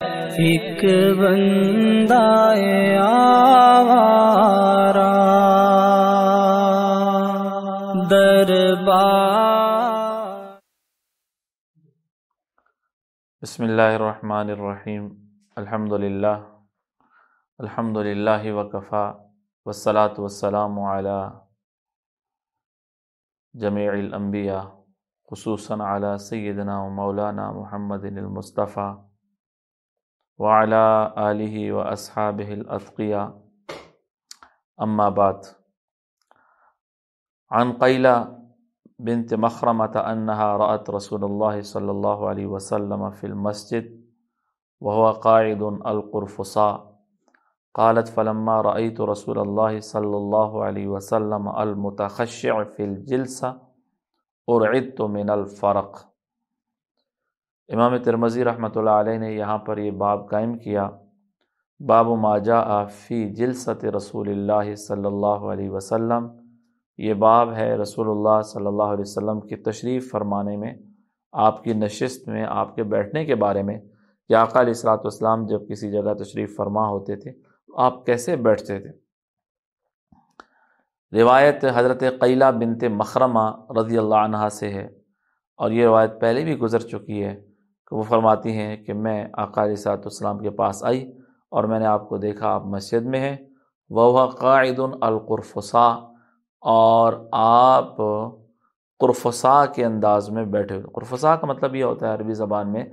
ایک بندہ آوارا دربار بسم اللہ الرحمن الرحیم۔ الحمد للہ الحمد للہ وکفا۔ والصلاة والسلام علی جمیع الانبیاء، خصوصاً علی سیدنا و مولانا محمد المصطفیٰ۔ وعلى آلہ و اصحابہ الاتقیاء اما بعد. عن قیلہ بنت مخرمة أنها رأت رسول الله صلى الله عليه وسلم في المسجد وهو قاعد القرفصاء. قالت فلما رأيت رسول الله صلى الله عليه وسلم المتخشع في الجلسة ارعدت من الفرق. امام ترمزی رحمۃ اللہ علیہ نے یہاں پر یہ باب قائم کیا، باب ما جاء فی جلست رسول اللہ صلی اللہ علیہ وسلم۔ یہ باب ہے رسول اللہ صلی اللہ علیہ وسلم کی تشریف فرمانے میں، آپ کی نشست میں، آپ کے بیٹھنے کے بارے میں۔ کہ آقا علیہ السلاۃ والسلام جب کسی جگہ تشریف فرما ہوتے تھے، آپ کیسے بیٹھتے تھے؟ روایت حضرت قیلہ بنت مخرمہ رضی اللہ عنہ سے ہے اور یہ روایت پہلے بھی گزر چکی ہے۔ کہ وہ فرماتی ہیں کہ میں آقا علیہ صلاحت کے پاس آئی اور میں نے آپ کو دیکھا آپ مسجد میں ہیں۔ وہ قاعد القرفسا اور آپ قرفسا کے انداز میں بیٹھے ہوئے۔ قرفسا کا مطلب یہ ہوتا ہے عربی زبان میں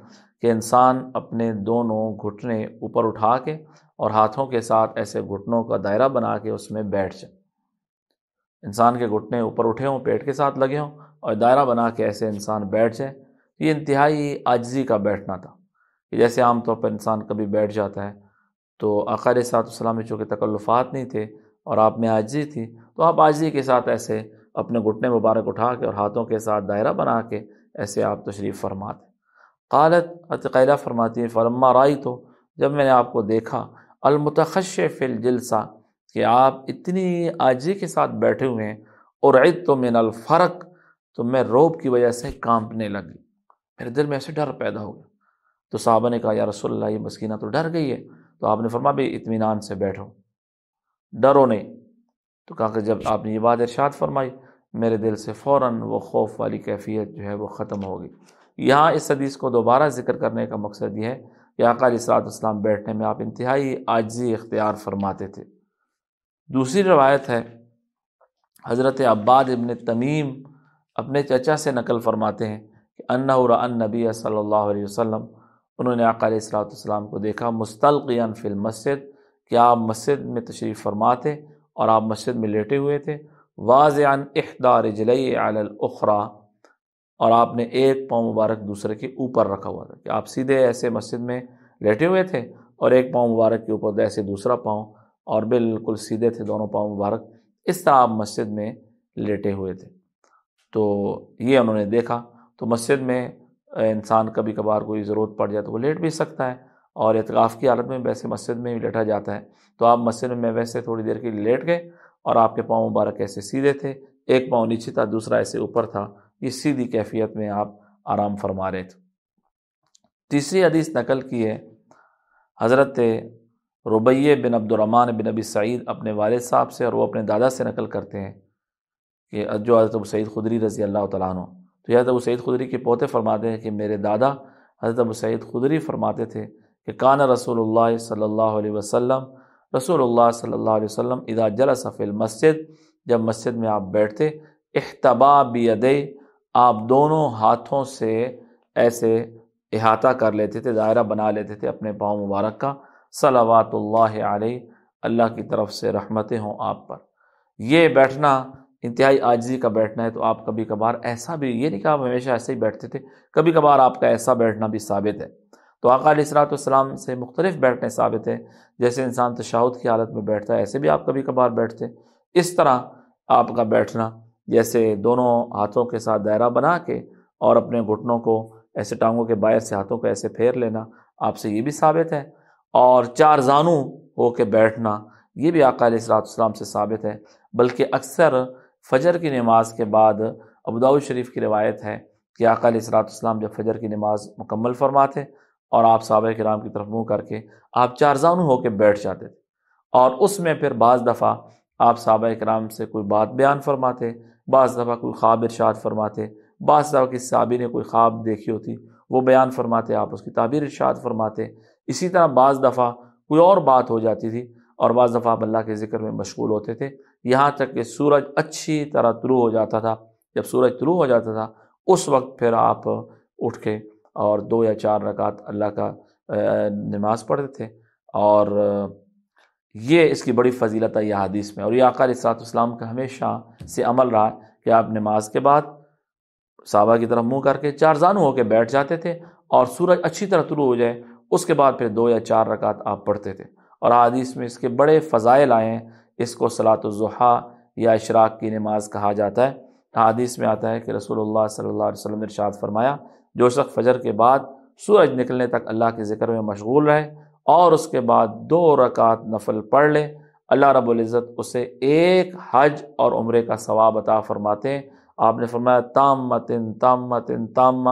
کہ انسان اپنے دونوں گھٹنے اوپر اٹھا کے اور ہاتھوں کے ساتھ ایسے گھٹنوں کا دائرہ بنا کے اس میں بیٹھ جائے۔ انسان کے گھٹنے اوپر اٹھے ہوں، پیٹ کے ساتھ لگے ہوں اور دائرہ بنا کے ایسے انسان بیٹھ جائے یہ انتہائی عاجزی کا بیٹھنا تھا کہ جیسے عام طور پر انسان کبھی بیٹھ جاتا ہے تو آخر سات السلام میں چونکہ تکلفات نہیں تھے اور آپ میں عاجزی تھی تو آپ عاجزی کے ساتھ ایسے اپنے گھٹنے مبارک اٹھا کے اور ہاتھوں کے ساتھ دائرہ بنا کے ایسے آپ تشریف فرماتے قالت عتقیلہ فرماتی ہے فرما رائی تو جب میں نے آپ کو دیکھا المتخش فی الجلسہ، کہ آپ اتنی عاجزی کے ساتھ بیٹھے ہوئے ہیں اور عید تو من الفرق، تو میں روب کی وجہ سے کانپنے لگی میرے دل میں ایسے ڈر پیدا ہو گیا۔ تو صحابہ نے کہا، یا رسول اللہ، یہ مسکینہ تو ڈر گئی ہے۔ تو آپ نے فرما بھی اطمینان سے بیٹھو۔ ڈرو نہیں۔ تو کہا کہ جب آپ نے یہ بات ارشاد فرمائی، میرے دل سے فوراً وہ خوف والی کیفیت جو ہے وہ ختم ہوگی یہاں اس حدیث کو دوبارہ ذکر کرنے کا مقصد یہ ہے کہ آقا علیہ صلاحت اسلام بیٹھنے میں آپ انتہائی عاجزی اختیار فرماتے تھے۔ دوسری روایت ہے، حضرت عباد ابن تمیم اپنے چچا سے نقل فرماتے ہیں۔ ان نبی صلی اللہ علیہ وسلم، انہوں نے آقا علیہ السلاۃ والسلام کو دیکھا مستلقین فی المسجد، کہ آپ مسجد میں تشریف فرماتے اور آپ مسجد میں لیٹے ہوئے تھے۔ واضح احدار جلئی علی الاخرا اور آپ نے ایک پاؤں مبارک دوسرے کے اوپر رکھا ہوا تھا، کہ آپ سیدھے ایسے مسجد میں لیٹے ہوئے تھے اور ایک پاؤں مبارک کے اوپر ایسے دوسرا پاؤں، اور بالکل سیدھے تھے دونوں پاؤں مبارک، اس طرح آپ مسجد میں لیٹے ہوئے تھے۔ تو یہ انہوں نے دیکھا۔ تو مسجد میں انسان کبھی کبھار کوئی ضرورت پڑ جائے تو وہ لیٹ بھی سکتا ہے اور اعتکاف کی حالت میں ویسے مسجد میں بھی لیٹا جاتا ہے۔ تو آپ مسجد میں ویسے تھوڑی دیر کے لیے لیٹ گئے اور آپ کے پاؤں مبارک ایسے سیدھے تھے، ایک پاؤں نیچے تھا، دوسرا ایسے اوپر تھا۔ یہ سیدھی کیفیت میں آپ آرام فرما رہے تھے۔ تیسری حدیث نقل کی ہے، حضرت ربیہ بن عبد الرحمٰن بن نبی سعید اپنے والد صاحب سے اور وہ اپنے دادا سے نقل کرتے ہیں کہ جو حضرت ابو سعید خدری رضی اللہ تعالیٰ عنہ تو حضرت ابو سعید خدری کے پوتے فرماتے ہیں کہ میرے دادا حضرت ابو سعید خدری فرماتے تھے کہ کان رسول اللہ صلی اللہ علیہ وسلم، رسول اللہ صلی اللہ علیہ وسلم ادا جلس فی المسجد، جب مسجد میں آپ بیٹھتے، احتبا بیدے آپ دونوں ہاتھوں سے ایسے احاطہ کر لیتے تھے، دائرہ بنا لیتے تھے اپنے پاؤں مبارک کا۔ صلوات اللہ علیہ، اللہ کی طرف سے رحمتیں ہوں آپ پر۔ یہ بیٹھنا انتہائی عاجزی کا بیٹھنا ہے تو آپ کبھی کبھار ایسا بھی، یہ نہیں کہ آپ ہمیشہ ایسے ہی بیٹھتے تھے، کبھی کبھار آپ کا ایسا بیٹھنا بھی ثابت ہے۔ تو آقا علیہ السلاۃ والسلام سے مختلف بیٹھنے ثابت ہے جیسے انسان تشاہد کی حالت میں بیٹھتا ہے، ایسے بھی آپ کبھی کبھار بیٹھتے اس طرح آپ کا بیٹھنا، جیسے دونوں ہاتھوں کے ساتھ دائرہ بنا کے اور اپنے گھٹنوں کو ایسے ٹانگوں کے باعث سے ہاتھوں کو ایسے پھیر لینا، آپ سے یہ بھی ثابت ہے۔ اور چار زانوں ہو کے بیٹھنا، یہ بھی آقا علیہ السلاۃ والسلام سے ثابت ہے، بلکہ اکثر فجر کی نماز کے بعد ابوداؤ شریف کی روایت ہے کہ آقا علیہ السلاۃ والسلام جب فجر کی نماز مکمل فرماتے اور آپ صحابہ کرام کی طرف منہ کر کے آپ چار زانو ہو کے بیٹھ جاتے تھے اور اس میں پھر بعض دفعہ آپ صحابہ کرام سے کوئی بات بیان فرماتے، بعض دفعہ کوئی خواب ارشاد فرماتے، بعض دفعہ کسی صحابی نے کوئی خواب دیکھی ہوتی، وہ بیان فرماتے، آپ اس کی تعبیر ارشاد فرماتے۔ اسی طرح بعض دفعہ کوئی اور بات ہو جاتی تھی اور بعض دفعہ آپ اللہ کے ذکر میں مشغول ہوتے تھے۔ یہاں تک کہ سورج اچھی طرح طلوع ہو جاتا تھا۔ جب سورج طلوع ہو جاتا تھا، اس وقت پھر آپ اٹھ کے اور دو یا چار رکعت اللہ کا نماز پڑھتے تھے۔ اور یہ اس کی بڑی فضیلت ہے یہ حدیث میں۔ اور یہ آقا علیہ اسلام کا ہمیشہ سے عمل رہا کہ آپ نماز کے بعد صحابہ کی طرف منہ کر کے چار زانو ہو کے بیٹھ جاتے تھے اور سورج اچھی طرح طلوع ہو جائے، اس کے بعد پھر دو یا چار رکعت آپ پڑھتے تھے۔ اور حدیث میں اس کے بڑے فضائل آئے ہیں اس کو صلاۃ الضحیٰ یا اشراق کی نماز کہا جاتا ہے۔ حدیث میں آتا ہے کہ رسول اللہ صلی اللہ علیہ وسلم نے ارشاد فرمایا، جو شخص فجر کے بعد سورج نکلنے تک اللہ کے ذکر میں مشغول رہے اور اس کے بعد دو رکعت نفل پڑھ لے، اللہ رب العزت اسے ایک حج اور عمرے کا ثواب عطا فرماتے ہیں۔ آپ نے فرمایا تام متن تام متن تامہ،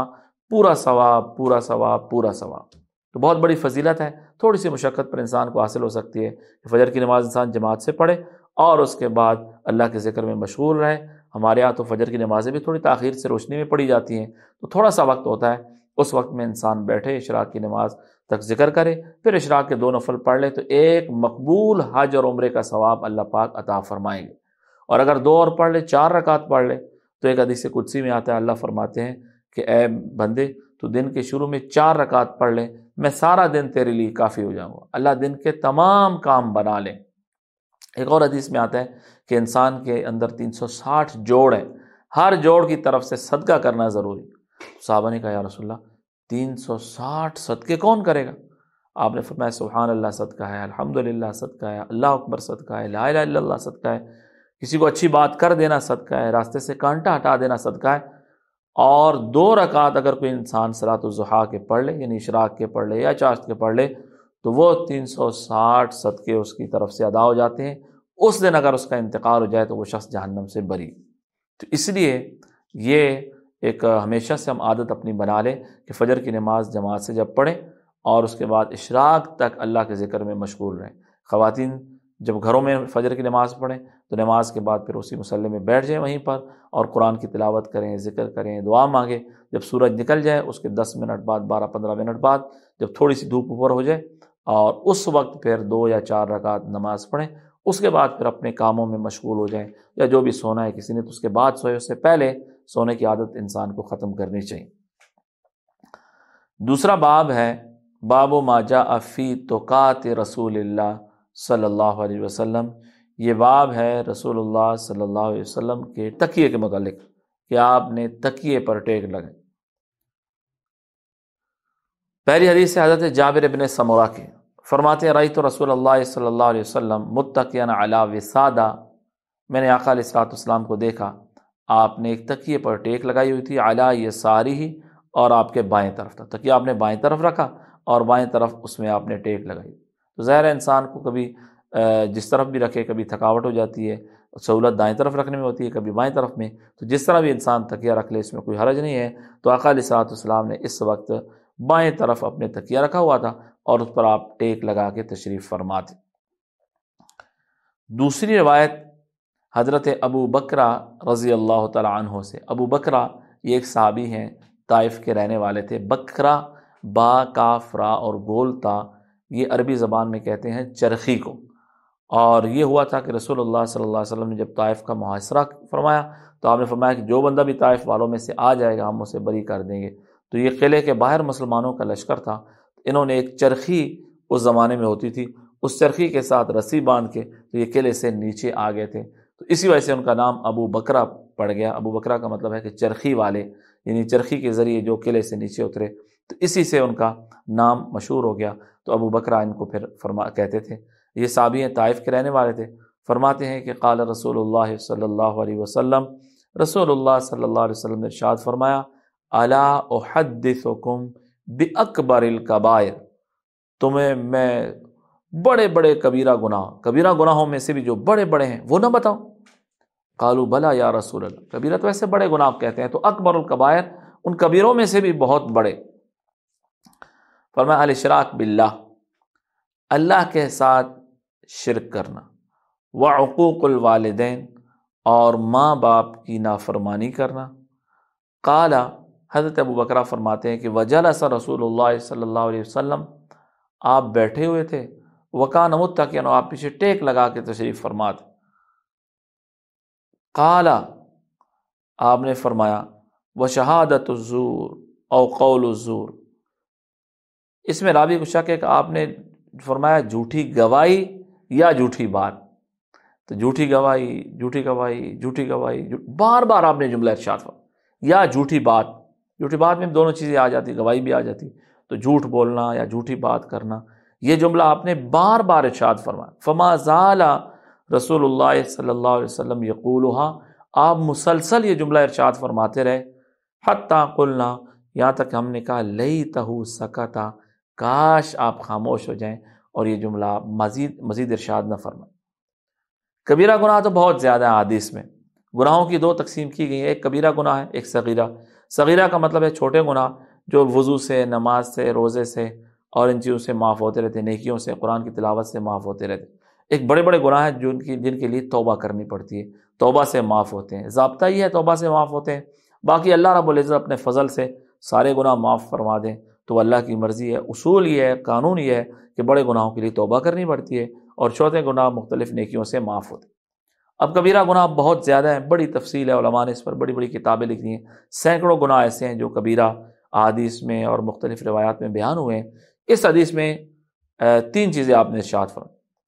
پورا ثواب پورا ثواب پورا ثواب۔ تو بہت بڑی فضیلت ہے۔ تھوڑی سی مشقت پر انسان کو حاصل ہو سکتی ہے کہ فجر کی نماز انسان جماعت سے پڑھے اور اس کے بعد اللہ کے ذکر میں مشغول رہے۔ ہمارے یہاں تو فجر کی نمازیں بھی تھوڑی تاخیر سے روشنی میں پڑھی جاتی ہیں۔ تو تھوڑا سا وقت ہوتا ہے، اس وقت میں انسان بیٹھے، اشراق کی نماز تک ذکر کرے، پھر اشراق کے دو نفل پڑھ لے تو ایک مقبول حج اور عمرے کا ثواب اللہ پاک عطا فرمائیں گے اور اگر دو اور پڑھ لے، چار رکعت پڑھ لے تو ایک حدیث قدسی میں آتا ہے، اللہ فرماتے ہیں کہ اے بندے تو دن کے شروع میں چار رکعت پڑھ لے میں سارا دن تیرے لیے کافی ہو جاؤں گا۔ اللہ دن کے تمام کام بنا لیں۔ ایک اور حدیث میں آتا ہے کہ انسان کے اندر تین سو ساٹھ جوڑ ہیں۔ ہر جوڑ کی طرف سے صدقہ کرنا ضروری۔ صحابہ نے کہا، یا رسول اللہ، تین سو ساٹھ صدقے کون کرے گا؟ آپ نے فرمایا، سبحان اللہ، صدقہ ہے الحمد للہ صدقہ ہے، اللہ اکبر، صدقہ ہے، لا الہ الا اللہ، صدقہ ہے۔ کسی کو اچھی بات کر دینا صدقہ ہے، راستے سے کانٹا ہٹا دینا صدقہ ہے اور دو رکعت اگر کوئی انسان سلاۃ الضحیٰ کے پڑھ لے یعنی اشراق کے پڑھ لے یا چاشت کے پڑھ لے، تو وہ تین سو ساٹھ صدقے اس کی طرف سے ادا ہو جاتے ہیں۔ اس دن اگر اس کا انتقال ہو جائے تو وہ شخص جہنم سے بری۔ تو اس لیے یہ ایک ہمیشہ سے ہم عادت اپنی بنا لیں کہ فجر کی نماز جماعت سے جب پڑھیں اور اس کے بعد اشراق تک اللہ کے ذکر میں مشغول رہیں۔ خواتین جب گھروں میں فجر کی نماز پڑھیں تو نماز کے بعد پھر اسی مسلح میں بیٹھ جائیں وہیں پر اور قرآن کی تلاوت کریں، ذکر کریں، دعا مانگیں۔ جب سورج نکل جائے، اس کے دس منٹ بعد، بارہ پندرہ منٹ بعد جب تھوڑی سی دھوپ اوپر ہو جائے اور اس وقت پھر دو یا چار رکعت نماز پڑھیں، اس کے بعد پھر اپنے کاموں میں مشغول ہو جائیں یا جو بھی سونا ہے، کسی نے تو اس کے بعد سوئے، اس سے پہلے سونے کی عادت انسان کو ختم کرنی چاہیے۔ دوسرا باب ہے، باب و ماجا افی توقات رسول اللہ۔ صلی اللہ علیہ وسلم، یہ باب ہے رسول اللہ صلی اللہ علیہ وسلم کے تکیے کے متعلق کہ آپ نے تکیے پر ٹیک لگے پہلی حدیث سے حضرت جابر ابن سمورا کی۔ فرماتے ہیں تو رسول اللہ صلی اللہ علیہ وسلم متقین علی وسادہ۔ میں نے آقا علیہ السلاۃ والسلام کو دیکھا، آپ نے ایک تکیے پر ٹیک لگائی ہوئی تھی اعلیٰ یہ ساری ہی اور آپ کے بائیں طرف تھا۔ تکیہ آپ نے بائیں طرف رکھا اور بائیں طرف اس میں آپ نے ٹیک لگائی۔ تو ظاہر انسان کو کبھی جس طرف بھی رکھے، کبھی تھکاوٹ ہو جاتی ہے، سہولت دائیں طرف رکھنے میں ہوتی ہے، کبھی بائیں طرف میں، تو جس طرح بھی انسان تکیہ رکھ لے، اس میں کوئی حرج نہیں ہے۔ تو علیہ صلاحت السلام نے اس وقت بائیں طرف اپنے تکیہ رکھا ہوا تھا اور اس پر آپ ٹیک لگا کے تشریف فرماتے دوسری روایت حضرت ابو بکرا رضی اللہ تعالیٰ عنہ سے۔ ابو بکرا یہ ایک صحابی ہیں، طائف کے رہنے والے تھے۔ بکرا با کا فرا اور گولتا یہ عربی زبان میں کہتے ہیں چرخی کو۔ اور یہ ہوا تھا کہ رسول اللہ صلی اللہ علیہ وسلم نے جب طائف کا محاصرہ فرمایا تو آپ نے فرمایا کہ جو بندہ بھی طائف والوں میں سے آ جائے گا، ہم اسے بری کر دیں گے۔ تو یہ قلعے کے باہر مسلمانوں کا لشکر تھا۔ انہوں نے ایک چرخی اس زمانے میں ہوتی تھی، اس چرخی کے ساتھ رسی باندھ کے تو یہ قلعے سے نیچے آ گئے تھے۔ تو اسی وجہ سے ان کا نام ابو بکرا پڑ گیا۔ ابو بکرا کا مطلب ہے کہ چرخی والے یعنی چرخی کے ذریعے جو قلعے سے نیچے اترے، تو اسی سے ان کا نام مشہور ہو گیا۔ تو ابو بکرا ان کو پھر فرما، کہتے تھے، یہ صابی طائف کے رہنے والے تھے۔ فرماتے ہیں کہ قال رسول اللہ صلی اللہ علیہ وسلم، رسول اللہ صلی اللہ علیہ وسلم نے ارشاد فرمایا اللہ احدثکم اکبر القبائر تمہیں میں بڑے بڑے کبیرہ گناہ، کبیرہ گناہوں میں سے بھی جو بڑے بڑے ہیں، وہ نہ بتاؤ کالو بلا یا رسول اللہ۔ کبیرہ تو ایسے بڑے گناہ کہتے ہیں، تو اکبر القبائر ان کبیروں میں سے بھی بہت بڑے۔ فرمایا الشراک باللہ، اللہ کے ساتھ شرک کرنا۔ و عقوق الوالدین، اور ماں باپ کی نافرمانی کرنا۔ کالا حضرت ابو بکرا فرماتے ہیں کہ وجل سا رسول اللہ صلی اللہ علیہ وسلم، آپ بیٹھے ہوئے تھے۔ وکان متقین، آپ پیچھے ٹیک لگا کے تشریف فرماتے کالا آپ نے فرمایا وہ شہادت الزور او قول الزور۔ اس میں رابی کو شک ہے کہ آپ نے فرمایا جھوٹی گواہی یا جھوٹی بات۔ تو جھوٹی گواہی جھوٹی گواہی جھوٹی گواہی بار بار آپ نے جملہ ارشاد فرمایا۔ یا جھوٹی بات جھوٹی بات میں دونوں چیزیں آ جاتی، گواہی بھی آ جاتی۔ تو جھوٹ بولنا یا جھوٹی بات کرنا، یہ جملہ آپ نے بار بار ارشاد فرمایا۔ فما زالا رسول اللہ صلی اللہ علیہ وسلم یقول آپ مسلسل یہ جملہ ارشاد فرماتے رہے۔ حتیٰ قلنا، یہاں تک ہم نے کہا لئی تہو سکتا، کاش آپ خاموش ہو جائیں۔ اور یہ جملہ مزید مزید ارشاد نہ فرمائیں کبیرہ گناہ تو بہت زیادہ ہے حادث میں۔ گناہوں کی دو تقسیم کی گئی ہیں۔ ایک کبیرہ گناہ ہے، ایک صغیرہ۔ صغیرہ کا مطلب ہے چھوٹے گناہ جو وضو سے، نماز سے، روزے سے اور ان چیزوں سے معاف ہوتے رہتے، نیکیوں سے، قرآن کی تلاوت سے معاف ہوتے رہتے۔ ایک بڑے بڑے گناہ ہیں جن کی، جن کے لیے توبہ کرنی پڑتی ہے۔ توبہ سے معاف ہوتے ہیں۔ ضابطہ ہی ہے توبہ سے معاف ہوتے ہیں۔ باقی اللہ رب العزت اپنے فضل سے سارے گناہ معاف فرما دیں۔ تو اللہ کی مرضی ہے، اصول یہ ہے، قانون یہ ہے کہ بڑے گناہوں کے لیے توبہ کرنی پڑتی ہے اور چھوٹے گناہ مختلف نیکیوں سے معاف ہوتے ہیں۔ اب کبیرہ گناہ بہت زیادہ ہیں، بڑی تفصیل ہے، علماء نے اس پر بڑی بڑی کتابیں لکھی ہیں۔ سینکڑوں گناہ ایسے ہیں جو کبیرہ حدیث میں اور مختلف روایات میں بیان ہوئے ہیں۔ اس حدیث میں تین چیزیں آپ نے ارشاد فرم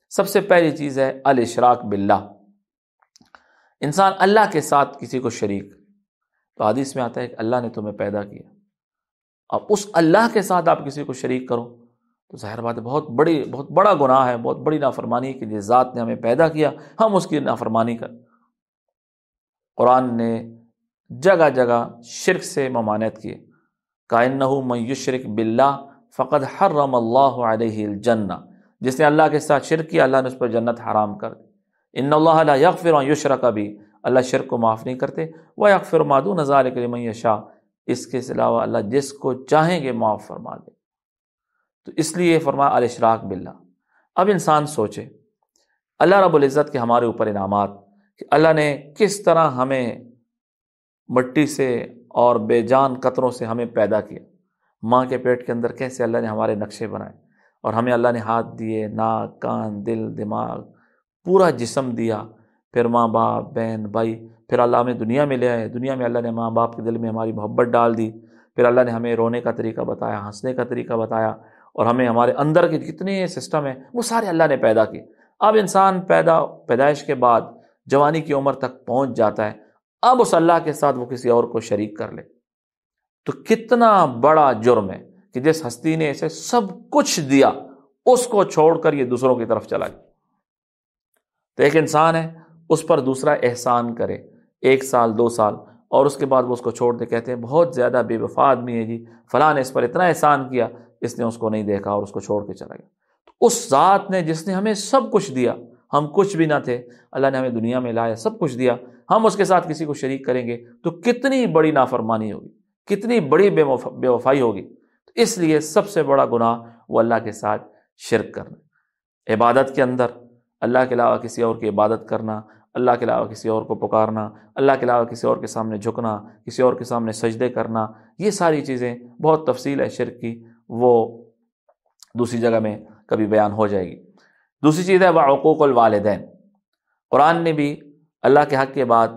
سب سے پہلی چیز ہے الاشراق باللہ۔ انسان اللہ کے ساتھ کسی کو شریک، تو حدیث میں آتا ہے کہ اللہ نے تمہیں پیدا کیا۔ اب اس اللہ کے ساتھ آپ کسی کو شریک کرو، تو ظاہر بات ہے بہت بڑی، بہت بڑا گناہ ہے، بہت بڑی نافرمانی کہ جس ذات نے ہمیں پیدا کیا، ہم اس کی نافرمانی کر قرآن نے جگہ جگہ شرک سے ممانعت کیے کائن میشرک بلّہ فقط حرم اللہ علیہ الجنہ۔ جس نے اللہ کے ساتھ شرک کیا، اللہ نے اس پر جنت حرام کر دی۔ ان اللہ علیہ یکفر یشرک ابھی اللہ شرک کو معاف نہیں کرتے۔ وہ یکفر مادو نظار کریم شاہ اس کے علاوہ اللہ جس کو چاہیں گے معاف فرما دے۔ تو اس لیے فرما الشراک باللہ۔ اب انسان سوچے، اللہ رب العزت کے ہمارے اوپر انعامات، کہ اللہ نے کس طرح ہمیں مٹی سے اور بے جان قطروں سے ہمیں پیدا کیا۔ ماں کے پیٹ کے اندر کیسے اللہ نے ہمارے نقشے بنائے۔ اور ہمیں اللہ نے ہاتھ دیے، ناک، کان، دل، دماغ، پورا جسم دیا۔ پھر ماں باپ، بہن، بھائی، پھر اللہ ہمیں دنیا میں لے آئے۔ دنیا میں اللہ نے ماں باپ کے دل میں ہماری محبت ڈال دی۔ پھر اللہ نے ہمیں رونے کا طریقہ بتایا، ہنسنے کا طریقہ بتایا اور ہمیں ہمارے اندر کے کتنے سسٹم ہیں، وہ سارے اللہ نے پیدا کیے۔ اب انسان پیدا، پیدائش کے بعد، جوانی کی عمر تک پہنچ جاتا ہے۔ اب اس اللہ کے ساتھ وہ کسی اور کو شریک کر لے۔ تو کتنا بڑا جرم ہے۔ کہ جس ہستی نے اسے سب کچھ دیا، اس کو چھوڑ کر یہ دوسروں کی طرف چلا گیا۔ تو ایک انسان ہے، اس پر دوسرا احسان کرے، ایک سال، دو سال، اور اس کے بعد وہ اس کو چھوڑ دے، کہتے ہیں، بہت زیادہ بے وفا آدمی ہے جی فلاں نے اس پر اتنا احسان کیا، اس نے اس کو نہیں دیکھا اور اس کو چھوڑ کے چلا گیا۔ تو اس ذات نے، جس نے ہمیں سب کچھ دیا، ہم کچھ بھی نہ تھے، اللہ نے ہمیں دنیا میں لایا، سب کچھ دیا، ہم اس کے ساتھ کسی کو شریک کریں گے، تو کتنی بڑی نافرمانی ہوگی، کتنی بڑی بے وفائی ہوگی۔ اس لیے سب سے بڑا گناہ وہ اللہ کے ساتھ شرک کرنا عبادت کے اندر اللہ کے علاوہ کسی اور کی عبادت کرنا، اللہ کے علاوہ کسی اور کو پکارنا، اللہ کے علاوہ کسی اور کے سامنے جھکنا، کسی اور کے سامنے سجدے کرنا، یہ ساری چیزیں بہت تفصیل ہے شرک کی، وہ دوسری جگہ میں کبھی بیان ہو جائے گی۔ دوسری چیز ہے وہ عقوق الوالدین۔ قرآن نے بھی اللہ کے حق کے بعد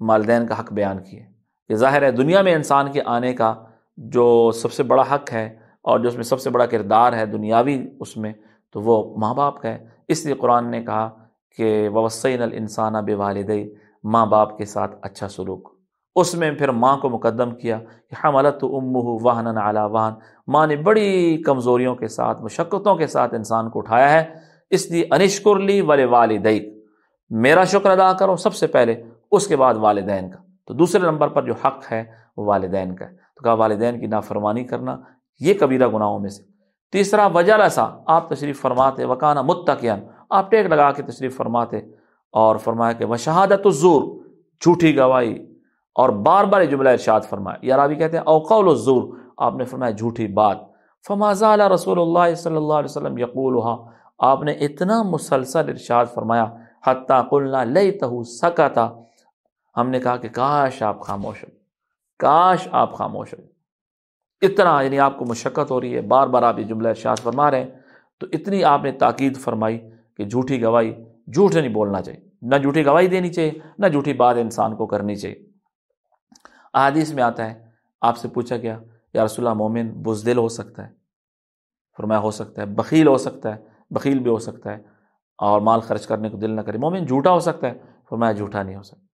والدین کا حق بیان کیے کہ ظاہر ہے دنیا میں انسان کے آنے کا جو سب سے بڑا حق ہے اور جو اس میں سب سے بڑا کردار ہے دنیاوی اس میں، تو وہ ماں باپ کا ہے۔ اس لیے قرآن نے کہا کہ وسین الانسانہ بے والدئی ماں باپ کے ساتھ اچھا سلوک۔ اس میں پھر ماں کو مقدم کیا کہ حملت ام واہن اعلیٰ واہن ماں نے بڑی کمزوریوں کے ساتھ، مشقتوں کے ساتھ انسان کو اٹھایا ہے۔ اس لیے انشکر لی ولے والدئی میرا شکر ادا کرو سب سے پہلے، اس کے بعد والدین کا۔ تو دوسرے نمبر پر جو حق ہے، وہ والدین کا ہے۔ تو کہا والدین کی نافرمانی کرنا، یہ کبیرہ گناہوں میں سے۔ تیسرا، وجہ ایسا آپ تشریف فرماتے، وکانا متقین آپ ٹیک لگا کے تشریف فرماتے اور فرمایا کہ وہ شہادت الزور، جھوٹی گواہی اور بار بار جملہ ارشاد فرمایا۔ یا راوی کہتے ہیں اوقول الزور، آپ نے فرمایا جھوٹی بات۔ فمازال رسول اللہ صلی اللہ علیہ وسلم یقول آپ نے اتنا مسلسل ارشاد فرمایا، حتیٰ قلنا لیتہو سکتا، ہم نے کہا کہ کاش آپ خاموش ہو کاش آپ خاموش ہو اتنا یعنی آپ کو مشقت ہو رہی ہے، بار بار آپ یہ جملہ ارشاد فرما رہے ہیں۔ تو اتنی آپ نے تاکید فرمائی کہ جھوٹی گواہی جھوٹ نہیں بولنا چاہیے۔ نہ جھوٹی گواہی دینی چاہیے، نہ جھوٹی بات انسان کو کرنی چاہیے۔ احادیث میں آتا ہے، آپ سے پوچھا گیا، یا رسول اللہ، مومن بزدل ہو سکتا ہے؟ فرمایا ہو سکتا ہے، بخیل ہو سکتا ہے، بخیل بھی ہو سکتا ہے اور مال خرچ کرنے کو دل نہ کرے۔ مومن جھوٹا ہو سکتا ہے، فرمایا جھوٹا نہیں ہو سکتا۔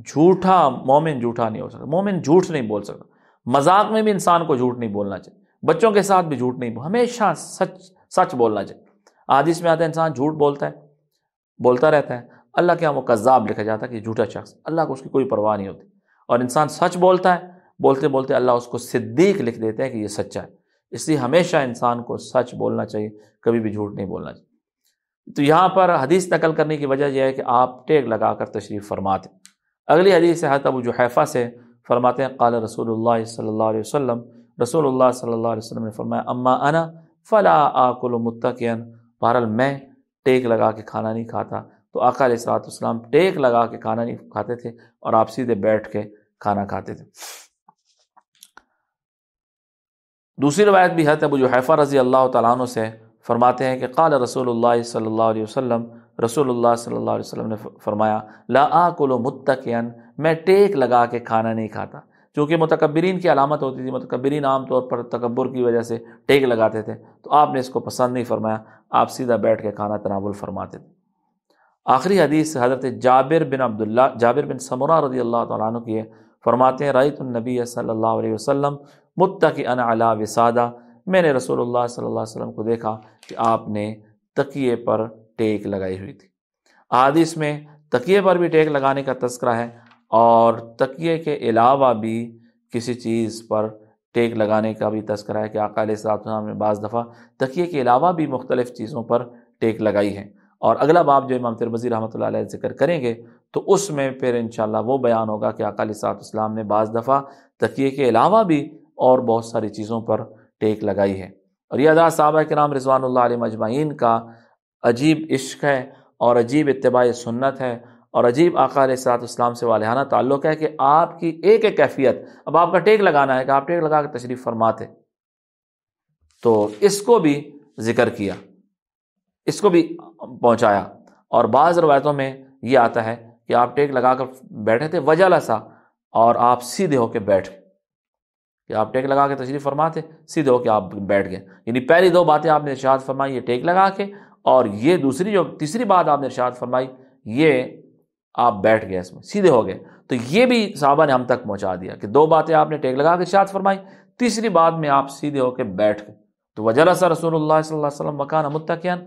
جھوٹا مومن جھوٹا نہیں ہو سکتا۔ مومن جھوٹ نہیں بول سکتا۔ مذاق میں بھی انسان کو جھوٹ نہیں بولنا چاہیے۔ بچوں کے ساتھ بھی جھوٹ نہیں بول ہمیشہ سچ سچ بولنا چاہیے۔ حادث میں آتا ہے انسان جھوٹ بولتا ہے، بولتا رہتا ہے۔ اللہ کے یہاں وہ قذاب لکھا جاتا ہے کہ جھوٹا شخص، اللہ کو اس کی کوئی پرواہ نہیں ہوتی۔ اور انسان سچ بولتا ہے، بولتے بولتے اللہ اس کو صدیق لکھ دیتا ہے کہ یہ سچا ہے۔ اس لیے ہمیشہ انسان کو سچ بولنا چاہیے، کبھی بھی جھوٹ نہیں بولنا چاہیے۔ تو یہاں پر حدیث نقل کرنے کی وجہ یہ ہے کہ آپ ٹیک لگا کر تشریف فرماتے اگلی حدیث سے حضرت ابو جو سے، فرماتے ہیں، قال رسول اللہ صلی اللہ علیہ وسلم، رسول اللہ صلی اللہ علیہ وسلم نے فرمایا، اما انا فلا آکل متقین بہرحال میں ٹیک لگا کے کھانا نہیں کھاتا۔ تو آقا علیہ السلاۃ السلام ٹیک لگا کے کھانا نہیں کھاتے تھے اور آپ سیدھے بیٹھ کے کھانا کھاتے تھے۔ دوسری روایت بھی حضرت ابو جو حیفہ رضی اللہ تعالیٰ عنہ سے فرماتے ہیں کہ، قال رسول اللہ صلی اللہ علیہ وسلم رسول اللہ صلی اللہ علیہ وسلم نے فرمایا، لا آکل متقین میں ٹیک لگا کے کھانا نہیں کھاتا۔ چونکہ متکبرین کی علامت ہوتی تھی، متکبرین عام طور پر تکبر کی وجہ سے ٹیک لگاتے تھے۔ تو آپ نے اس کو پسند نہیں فرمایا، آپ سیدھا بیٹھ کے کھانا تناول فرماتے تھے۔ آخری حدیث حضرت جابر بن عبداللہ، جابر بن سمرہ رضی اللہ تعالیٰ عنہ کی ہے۔ فرماتے ہیں رائت النبی صلی اللہ علیہ وسلم متقی ان علا وسادہ۔ میں نے رسول اللہ صلی اللہ علیہ وسلم کو دیکھا کہ آپ نے تقیے پر ٹیک لگائی ہوئی تھی۔ حادث میں تقیے پر بھی ٹیک لگانے کا تذکرہ ہے اور تکیے کے علاوہ بھی کسی چیز پر ٹیک لگانے کا بھی تذکرہ ہے کہ علیہ السلام نے بعض دفعہ تکیے کے علاوہ بھی مختلف چیزوں پر ٹیک لگائی ہے۔ اور اگلا باب جو امام ترمزی رحمۃ اللہ علیہ ذکر کریں گے تو اس میں پھر انشاءاللہ وہ بیان ہوگا کہ علیہ صاحب اسلام نے بعض دفعہ تکیے کے علاوہ بھی اور بہت ساری چیزوں پر ٹیک لگائی ہے۔ اور یہ ادا صحابہ کے رضوان اللہ علیہ مجمعین کا عجیب عشق ہے اور عجیب اتباع سنت ہے اور عجیب آقا علیہ السلاط اسلام سے والہانہ تعلق ہے کہ آپ کی ایک ایک کیفیت، اب آپ کا ٹیک لگانا ہے کہ آپ ٹیک لگا کے تشریف فرماتے۔ تو اس کو بھی ذکر کیا، اس کو بھی پہنچایا۔ اور بعض روایتوں میں یہ آتا ہے کہ آپ ٹیک لگا کر بیٹھے تھے وجہ لسا اور آپ سیدھے ہو کے بیٹھ گئے۔ کہ آپ ٹیک لگا کے تشریف فرماتے، سیدھے ہو کے آپ بیٹھ گئے۔ یعنی پہلی دو باتیں آپ نے ارشاد فرمائی، یہ ٹیک لگا کے اور یہ دوسری جو تیسری بات آپ نے ارشاد فرمائی، یہ آپ بیٹھ گئے اس میں، سیدھے ہو گئے۔ تو یہ بھی صحابہ نے ہم تک پہنچا دیا کہ دو باتیں آپ نے ٹیک لگا کے ارشاد فرمائی۔ تیسری بات میں آپ سیدھے ہو کے بیٹھ گئے۔ تو وجہ سا رسول اللہ صلی اللہ علیہ وسلم مکان متقین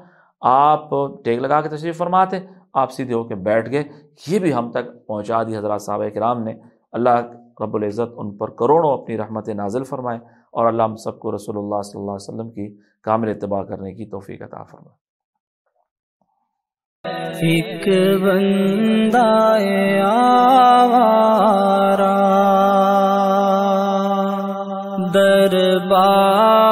آپ ٹیک لگا کے تشریف فرماتے، آپ سیدھے ہو کے بیٹھ گئے۔ یہ بھی ہم تک پہنچا دی حضرات صحابہ کرام نے۔ اللہ رب العزت ان پر کروڑوں اپنی رحمت نازل فرمائے اور اللہ ہم سب کو رسول اللہ صلی اللہ علیہ وسلم کی کامل اتباع کرنے کی توفیق عطا فرمائے۔ ایک بندہ آوارا دربار